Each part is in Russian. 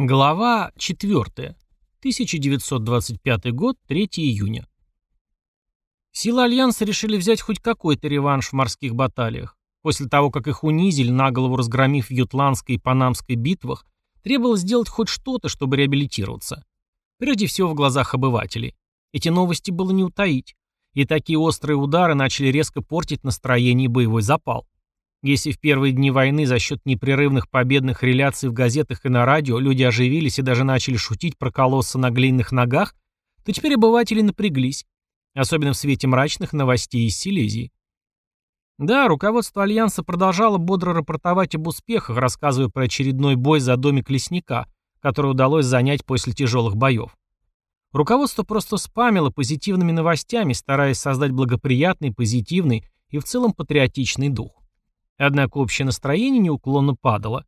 Глава 4. 1925 год, 3 июня. Силы Альянса решили взять хоть какой-то реванш в морских баталиях. После того, как их унизили, наголову разгромив в Ютландской и Панамской битвах, требовалось сделать хоть что-то, чтобы реабилитироваться. Прежде всего в глазах обывателей. Эти новости было не утаить. И такие острые удары начали резко портить настроение и боевой запал. Если в первые дни войны за счет непрерывных победных реляций в газетах и на радио люди оживились и даже начали шутить про колосса на глиняных ногах, то теперь обыватели напряглись, особенно в свете мрачных новостей из Силезии. Да, руководство Альянса продолжало бодро рапортовать об успехах, рассказывая про очередной бой за домик лесника, который удалось занять после тяжелых боев. Руководство просто спамило позитивными новостями, стараясь создать благоприятный, позитивный и в целом патриотичный дух. Однако общее настроение неуклонно падало.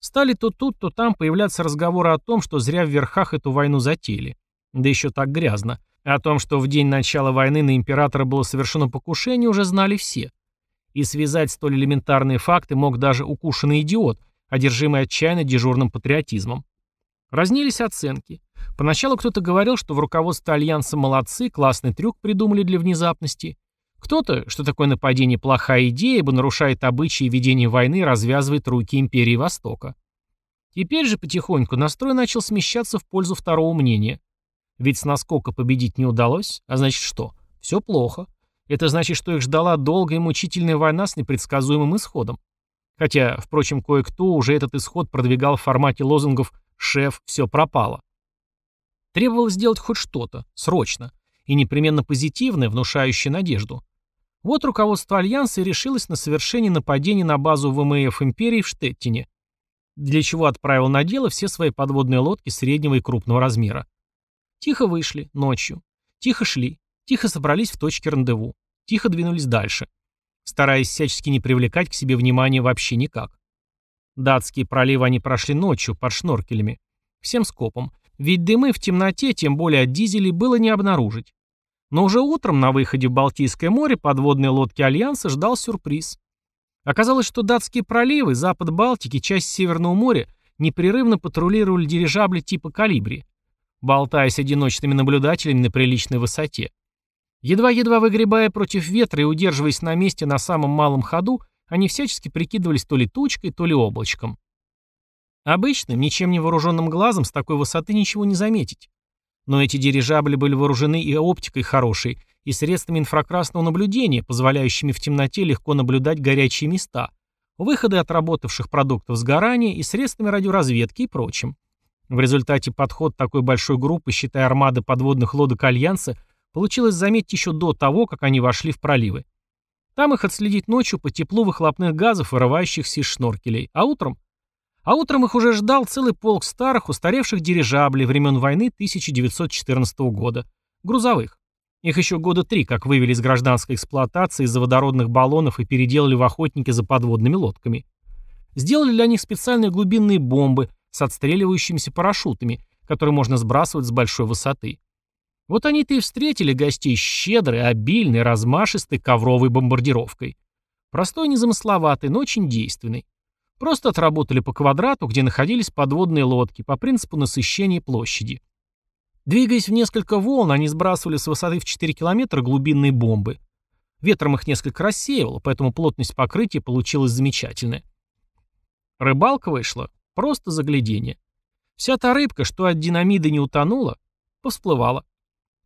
Стали то тут, то там появляться разговоры о том, что зря в верхах эту войну затеяли. Да еще так грязно. О том, что в день начала войны на императора было совершено покушение, уже знали все. И связать столь элементарные факты мог даже укушенный идиот, одержимый отчаянно дежурным патриотизмом. Разнились оценки. Поначалу кто-то говорил, что в руководстве Альянса молодцы, классный трюк придумали для внезапности. Кто-то, что такое нападение плохая идея, ибо нарушает обычаи ведения войны и развязывает руки империи Востока. Теперь же потихоньку настрой начал смещаться в пользу второго мнения. Ведь с наскока победить не удалось, а значит что? Все плохо. Это значит, что их ждала долгая и мучительная война с непредсказуемым исходом. Хотя, впрочем, кое-кто уже этот исход продвигал в формате лозунгов «Шеф, все пропало». Требовалось сделать хоть что-то, срочно, и непременно позитивное, внушающее надежду. Вот руководство Альянса и решилось на совершение нападения на базу ВМФ Империи в Штеттине, для чего отправил на дело все свои подводные лодки среднего и крупного размера. Тихо вышли, ночью. Тихо шли. Тихо собрались в точке рандеву. Тихо двинулись дальше. Стараясь всячески не привлекать к себе внимания вообще никак. Датские проливы они прошли ночью, под шноркелями. Всем скопом. Ведь дымы в темноте, тем более от дизелей, было не обнаружить. Но уже утром на выходе в Балтийское море подводные лодки Альянса ждал сюрприз. Оказалось, что датские проливы, запад Балтики, часть Северного моря непрерывно патрулировали дирижабли типа «Калибри», болтаясь одиночными наблюдателями на приличной высоте. Едва-едва выгребая против ветра и удерживаясь на месте на самом малом ходу, они всячески прикидывались то ли тучкой, то ли облачком. Обычным, ничем не вооруженным глазом с такой высоты ничего не заметить. Но эти дирижабли были вооружены и оптикой хорошей, и средствами инфракрасного наблюдения, позволяющими в темноте легко наблюдать горячие места, выходы отработавших продуктов сгорания и средствами радиоразведки и прочим. В результате подход такой большой группы, считая армады подводных лодок Альянса, получилось заметить еще до того, как они вошли в проливы. Там их отследить ночью по теплу выхлопных газов, вырывающихся из шноркелей, а утром а утром их уже ждал целый полк старых, устаревших дирижаблей времен войны 1914 года. Грузовых. Их еще года три как вывели из гражданской эксплуатации из-за водородных баллонов и переделали в охотники за подводными лодками. Сделали для них специальные глубинные бомбы с отстреливающимися парашютами, которые можно сбрасывать с большой высоты. Вот они-то и встретили гостей щедрой, обильной, размашистой ковровой бомбардировкой. Простой, незамысловатый, но очень действенный. Просто отработали по квадрату, где находились подводные лодки, по принципу насыщения площади. Двигаясь в несколько волн, они сбрасывали с высоты в 4 километра глубинные бомбы. Ветром их несколько рассеивало, поэтому плотность покрытия получилась замечательная. Рыбалка вышла просто заглядение. Вся та рыбка, что от динамида не утонула, повсплывала.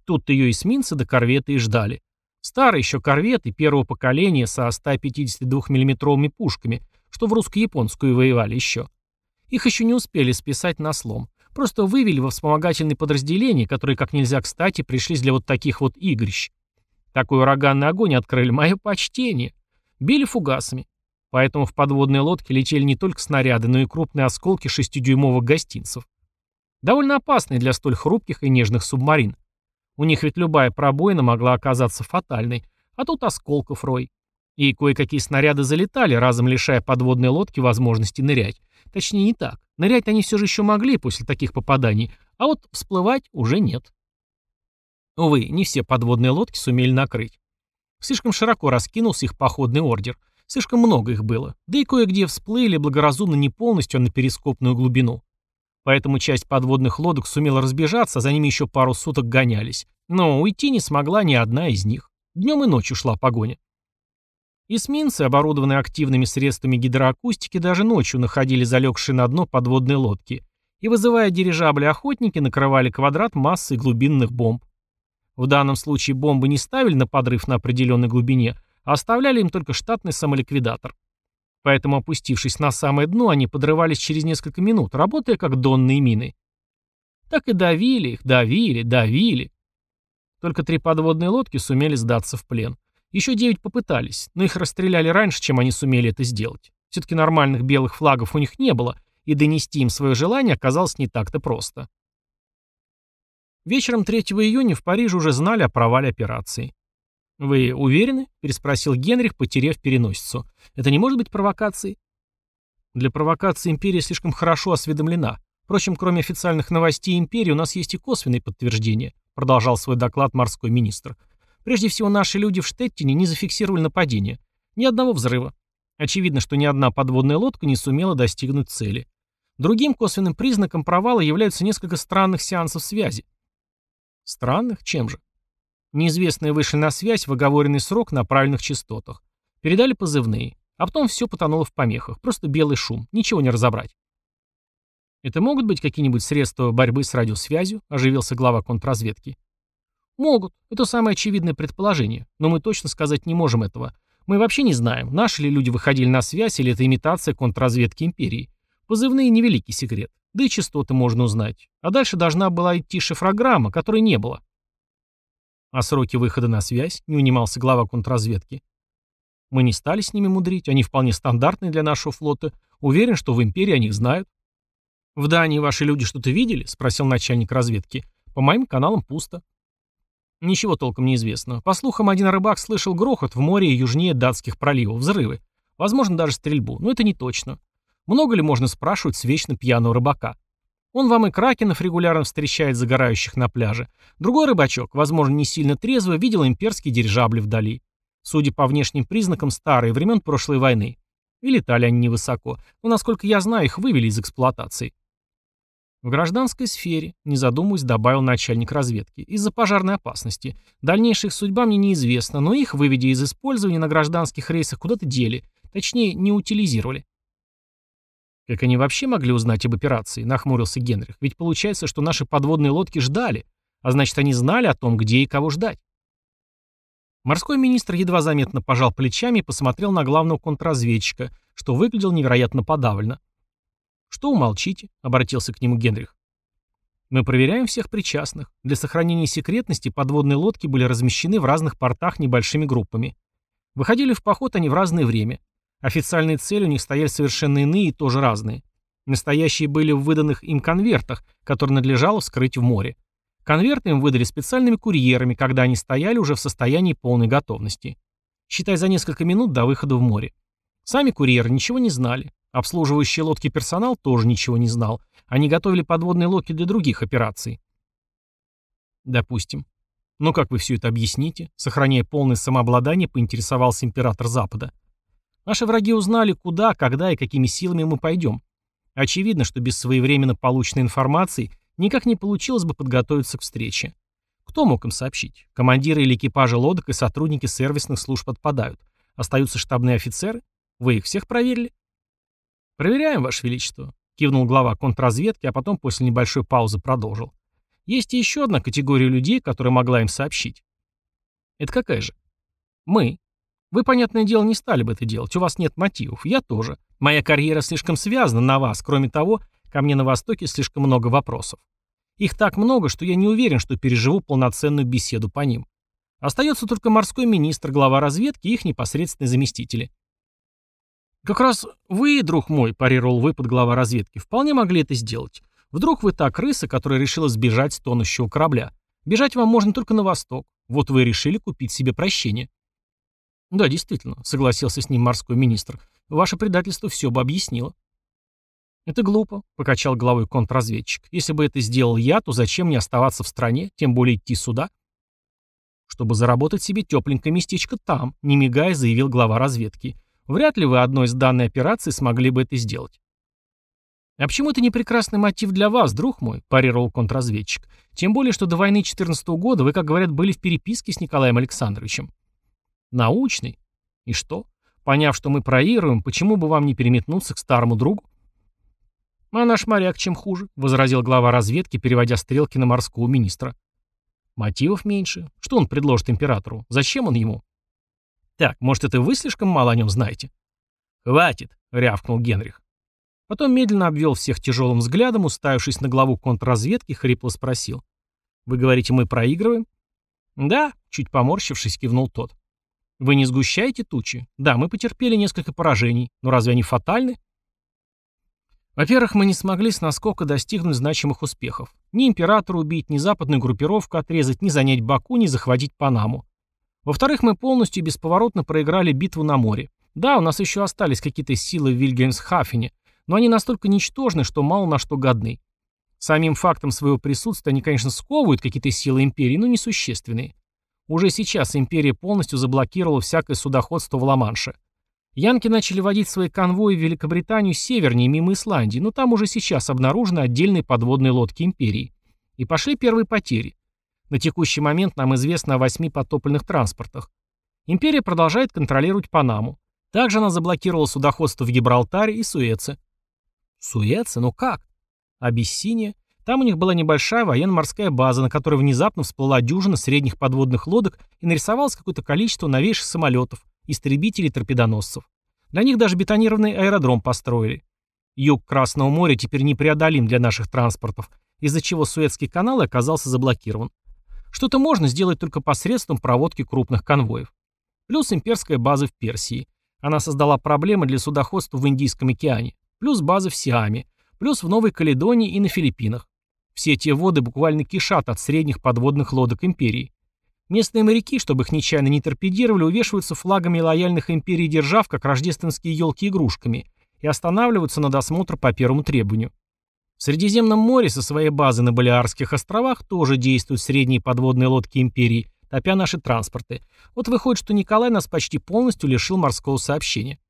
Тут ее эсминцы до корветы и ждали. Старые еще корветы первого поколения со 152 миллиметровыми пушками – что в русско-японскую воевали еще. Их еще не успели списать на слом. Просто вывели во вспомогательные подразделения, которые как нельзя кстати пришлись для вот таких вот игрищ. Такой ураганный огонь открыли мое почтение. Били фугасами. Поэтому в подводные лодки летели не только снаряды, но и крупные осколки шестидюймовых гостинцев. Довольно опасные для столь хрупких и нежных субмарин. У них ведь любая пробоина могла оказаться фатальной, а тут осколков рой. И кое-какие снаряды залетали, разом лишая подводной лодки возможности нырять. Точнее, не так. Нырять они все же еще могли после таких попаданий, а вот всплывать уже нет. Увы, не все подводные лодки сумели накрыть. Слишком широко раскинулся их походный ордер. Слишком много их было. Да и кое-где всплыли, благоразумно не полностью, а на перископную глубину. Поэтому часть подводных лодок сумела разбежаться, за ними еще пару суток гонялись. Но уйти не смогла ни одна из них. Днем и ночью шла погоня. Эсминцы, оборудованные активными средствами гидроакустики, даже ночью находили залегшие на дно подводные лодки и, вызывая дирижабли охотники, накрывали квадрат массой глубинных бомб. В данном случае бомбы не ставили на подрыв на определенной глубине, а оставляли им только штатный самоликвидатор. Поэтому, опустившись на самое дно, они подрывались через несколько минут, работая как донные мины. Так и давили их, давили, давили. Только три подводные лодки сумели сдаться в плен. Еще девять попытались, но их расстреляли раньше, чем они сумели это сделать. Все-таки нормальных белых флагов у них не было, и донести им свое желание оказалось не так-то просто. Вечером 3 июня в Париже уже знали о провале операции. «Вы уверены?» – переспросил Генрих, потеряв переносицу. «Это не может быть провокацией?» Для провокации империя слишком хорошо осведомлена. Впрочем, кроме официальных новостей империи, у нас есть и косвенные подтверждения, продолжал свой доклад морской министр. Прежде всего, наши люди в Штеттине не зафиксировали нападение. Ни одного взрыва. Очевидно, что ни одна подводная лодка не сумела достигнуть цели. Другим косвенным признаком провала являются несколько странных сеансов связи. Странных? Чем же? Неизвестные вышли на связь в оговоренный срок на правильных частотах. Передали позывные. А потом все потонуло в помехах. Просто белый шум. Ничего не разобрать. «Это могут быть какие-нибудь средства борьбы с радиосвязью?» – оживился глава контрразведки. «Могут. Это самое очевидное предположение. Но мы точно сказать не можем этого. Мы вообще не знаем, наши ли люди выходили на связь или это имитация контрразведки империи. Позывные – невеликий секрет. Да и частоты можно узнать. А дальше должна была идти шифрограмма, которой не было». «А сроки выхода на связь?» – не унимался глава контрразведки. «Мы не стали с ними мудрить. Они вполне стандартные для нашего флота. Уверен, что в империи о них знают». «В Дании ваши люди что-то видели?» — спросил начальник разведки. «По моим каналам пусто». Ничего толком не известно. По слухам, один рыбак слышал грохот в море южнее датских проливов, взрывы. Возможно, даже стрельбу, но это не точно. Много ли можно спрашивать с вечно пьяного рыбака? Он вам и кракенов регулярно встречает загорающих на пляже. Другой рыбачок, возможно, не сильно трезвый, видел имперские дирижабли вдали. Судя по внешним признакам, старые, времен прошлой войны. И летали они невысоко, но, насколько я знаю, их вывели из эксплуатации. В гражданской сфере, не задумываясь, добавил начальник разведки, из-за пожарной опасности. Дальнейшая их судьба мне неизвестна, но их, выведя из использования на гражданских рейсах, куда-то дели, точнее, не утилизировали. Как они вообще могли узнать об операции, нахмурился Генрих, ведь получается, что наши подводные лодки ждали, а значит, они знали о том, где и кого ждать. Морской министр едва заметно пожал плечами и посмотрел на главного контрразведчика, что выглядел невероятно подавленно. «Что умолчите?» — обратился к нему Генрих. «Мы проверяем всех причастных. Для сохранения секретности подводные лодки были размещены в разных портах небольшими группами. Выходили в поход они в разное время. Официальные цели у них стояли совершенно иные и тоже разные. Настоящие были в выданных им конвертах, которые надлежало вскрыть в море. Конверты им выдали специальными курьерами, когда они стояли уже в состоянии полной готовности. Считай за несколько минут до выхода в море. Сами курьеры ничего не знали. Обслуживающий лодки персонал тоже ничего не знал. Они готовили подводные лодки для других операций. Допустим. Но как вы все это объясните? Сохраняя полное самообладание, поинтересовался император Запада. Наши враги узнали, куда, когда и какими силами мы пойдем. Очевидно, что без своевременно полученной информации никак не получилось бы подготовиться к встрече. Кто мог им сообщить? Командиры или экипажи лодок и сотрудники сервисных служб отпадают. Остаются штабные офицеры? Вы их всех проверили? «Проверяем, Ваше Величество», — кивнул глава контрразведки, а потом после небольшой паузы продолжил. «Есть и еще одна категория людей, которая могла им сообщить». «Это какая же?» «Мы. Вы, понятное дело, не стали бы это делать, у вас нет мотивов, я тоже. Моя карьера слишком связана на вас, кроме того, ко мне на Востоке слишком много вопросов. Их так много, что я не уверен, что переживу полноценную беседу по ним. Остается только морской министр, глава разведки и их непосредственные заместители. «Как раз вы, друг мой», – парировал выпад глава разведки, – «вполне могли это сделать. Вдруг вы та крыса, которая решила сбежать с тонущего корабля. Бежать вам можно только на восток. Вот вы решили купить себе прощение». «Да, действительно», — согласился с ним морской министр. «Ваше предательство все бы объяснило». «Это глупо», — покачал головой контрразведчик. «Если бы это сделал я, то зачем мне оставаться в стране, тем более идти сюда?» «Чтобы заработать себе тепленькое местечко там», — не мигая, заявил глава разведки. Вряд ли вы одной из данной операции смогли бы это сделать. «А почему это не прекрасный мотив для вас, друг мой?» – парировал контрразведчик. «Тем более, что до войны 14 -го года вы, как говорят, были в переписке с Николаем Александровичем». «Научный? И что? Поняв, что мы проигрываем, почему бы вам не переметнуться к старому другу?» «А наш моряк чем хуже?» — возразил глава разведки, переводя стрелки на морского министра. «Мотивов меньше. Что он предложит императору? Зачем он ему?» «Так, может, это вы слишком мало о нем знаете?» «Хватит!» — рявкнул Генрих. Потом медленно обвел всех тяжелым взглядом, уставившись на главу контрразведки, хрипло спросил. «Вы говорите, мы проигрываем?» «Да», — чуть поморщившись, кивнул тот. «Вы не сгущаете тучи? Да, мы потерпели несколько поражений, но разве они фатальны?» Во-первых, мы не смогли с наскока достигнуть значимых успехов. Ни императора убить, ни западную группировку отрезать, ни занять Баку, ни захватить Панаму. Во-вторых, мы полностью и бесповоротно проиграли битву на море. Да, у нас еще остались какие-то силы в Вильгельмсхафене, но они настолько ничтожны, что мало на что годны. Самим фактом своего присутствия они, конечно, сковывают какие-то силы империи, но несущественные. Уже сейчас империя полностью заблокировала всякое судоходство в Ла-Манше. Янки начали водить свои конвои в Великобританию севернее, мимо Исландии, но там уже сейчас обнаружены отдельные подводные лодки империи. И пошли первые потери. На текущий момент нам известно о восьми потопленных транспортах. Империя продолжает контролировать Панаму. Также она заблокировала судоходство в Гибралтаре и Суэце. Суэце? Ну как? Абиссиния? Там у них была небольшая военно-морская база, на которой внезапно всплыла дюжина средних подводных лодок и нарисовалось какое-то количество новейших самолетов, истребителей и торпедоносцев. Для них даже бетонированный аэродром построили. Юг Красного моря теперь непреодолим для наших транспортов, из-за чего Суэцкий канал оказался заблокирован. Что-то можно сделать только посредством проводки крупных конвоев. Плюс имперская база в Персии. Она создала проблемы для судоходства в Индийском океане. Плюс базы в Сиаме. Плюс в Новой Каледонии и на Филиппинах. Все те воды буквально кишат от средних подводных лодок империи. Местные моряки, чтобы их нечаянно не торпедировали, увешиваются флагами лояльных империй держав, как рождественские елки игрушками, и останавливаются на досмотр по первому требованию. В Средиземном море со своей базы на Балиарских островах тоже действуют средние подводные лодки империи, топя наши транспорты. Вот выходит, что Николай нас почти полностью лишил морского сообщения.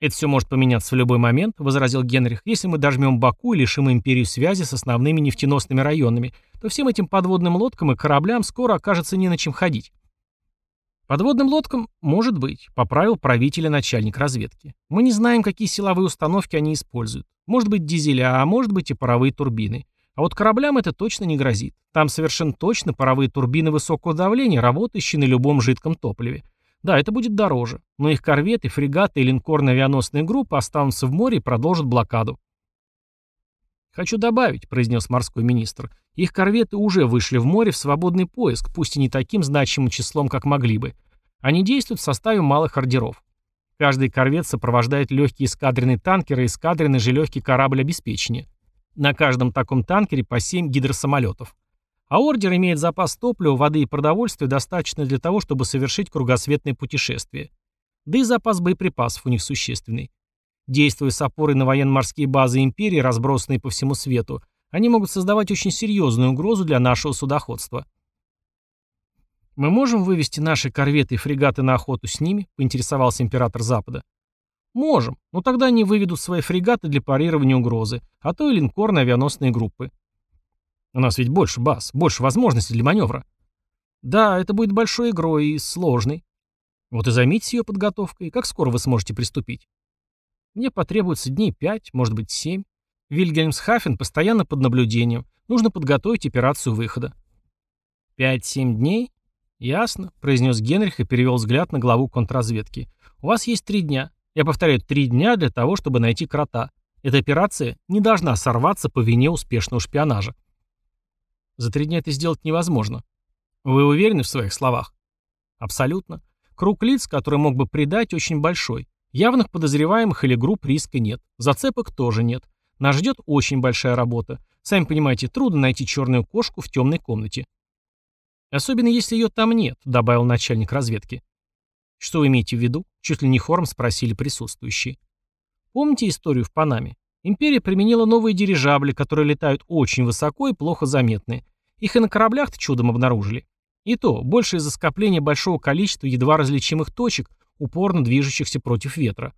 «Это все может поменяться в любой момент», — возразил Генрих. «Если мы дожмем Баку и лишим империю связи с основными нефтеносными районами, то всем этим подводным лодкам и кораблям скоро окажется не на чем ходить». «Подводным лодкам, может быть», — поправил правителя начальник разведки. «Мы не знаем, какие силовые установки они используют. Может быть, дизеля, а может быть и паровые турбины. А вот кораблям это точно не грозит. Там совершенно точно паровые турбины высокого давления, работающие на любом жидком топливе. Да, это будет дороже, но их корветы, фрегаты и линкорно-авианосные группы останутся в море и продолжат блокаду. «Хочу добавить», — произнес морской министр, — «их корветы уже вышли в море в свободный поиск, пусть и не таким значимым числом, как могли бы. Они действуют в составе малых ордеров. Каждый корвет сопровождает легкий эскадренный танкер и эскадренный же легкий корабль обеспечения. На каждом таком танкере по 7 гидросамолетов. А ордер имеет запас топлива, воды и продовольствия достаточно для того, чтобы совершить кругосветное путешествие. Да и запас боеприпасов у них существенный. Действуя с опорой на военно-морские базы империи, разбросанные по всему свету, они могут создавать очень серьезную угрозу для нашего судоходства. «Мы можем вывести наши корветы и фрегаты на охоту с ними?» – поинтересовался император Запада. «Можем, но тогда они выведут свои фрегаты для парирования угрозы, а то и линкорные авианосные группы. У нас ведь больше баз, больше возможностей для маневра. Да, это будет большой игрой и сложной. Вот и займитесь ее подготовкой. Как скоро вы сможете приступить? Мне потребуется дней пять, может быть, семь. Вильгельмсхафен постоянно под наблюдением. Нужно подготовить операцию выхода. Пять-семь дней? Ясно, произнес Генрих и перевел взгляд на главу контрразведки. У вас есть три дня. Я повторяю, три дня для того, чтобы найти крота. Эта операция не должна сорваться по вине успешного шпионажа. За три дня это сделать невозможно. Вы уверены в своих словах? Абсолютно. Круг лиц, который мог бы предать, очень большой. Явных подозреваемых или групп риска нет. Зацепок тоже нет. Нас ждет очень большая работа. Сами понимаете, трудно найти черную кошку в темной комнате. Особенно если ее там нет, добавил начальник разведки. Что вы имеете в виду? Чуть ли не хором спросили присутствующие. Помните историю в Панаме? Империя применила новые дирижабли, которые летают очень высоко и плохо заметны. Их и на кораблях-то чудом обнаружили. И то, больше из-за скопления большого количества едва различимых точек, упорно движущихся против ветра.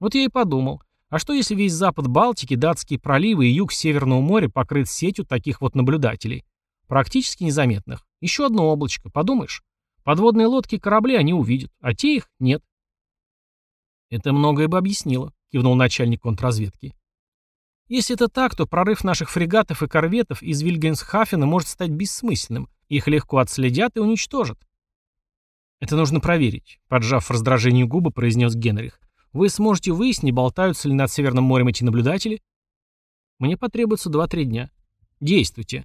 Вот я и подумал, А что если весь запад Балтики, датские проливы и юг Северного моря покрыт сетью таких вот наблюдателей? Практически незаметных. Еще одно облачко, подумаешь. Подводные лодки и корабли они увидят, а те их нет. Это многое бы объяснило, кивнул начальник контрразведки. Если это так, то прорыв наших фрегатов и корветов из Вильгенсхафена может стать бессмысленным. Их легко отследят и уничтожат. Это нужно проверить, поджав в раздражении губы, произнес Генрих. Вы сможете выяснить, болтаются ли над Северным морем эти наблюдатели? Мне потребуется 2-3 дня. Действуйте.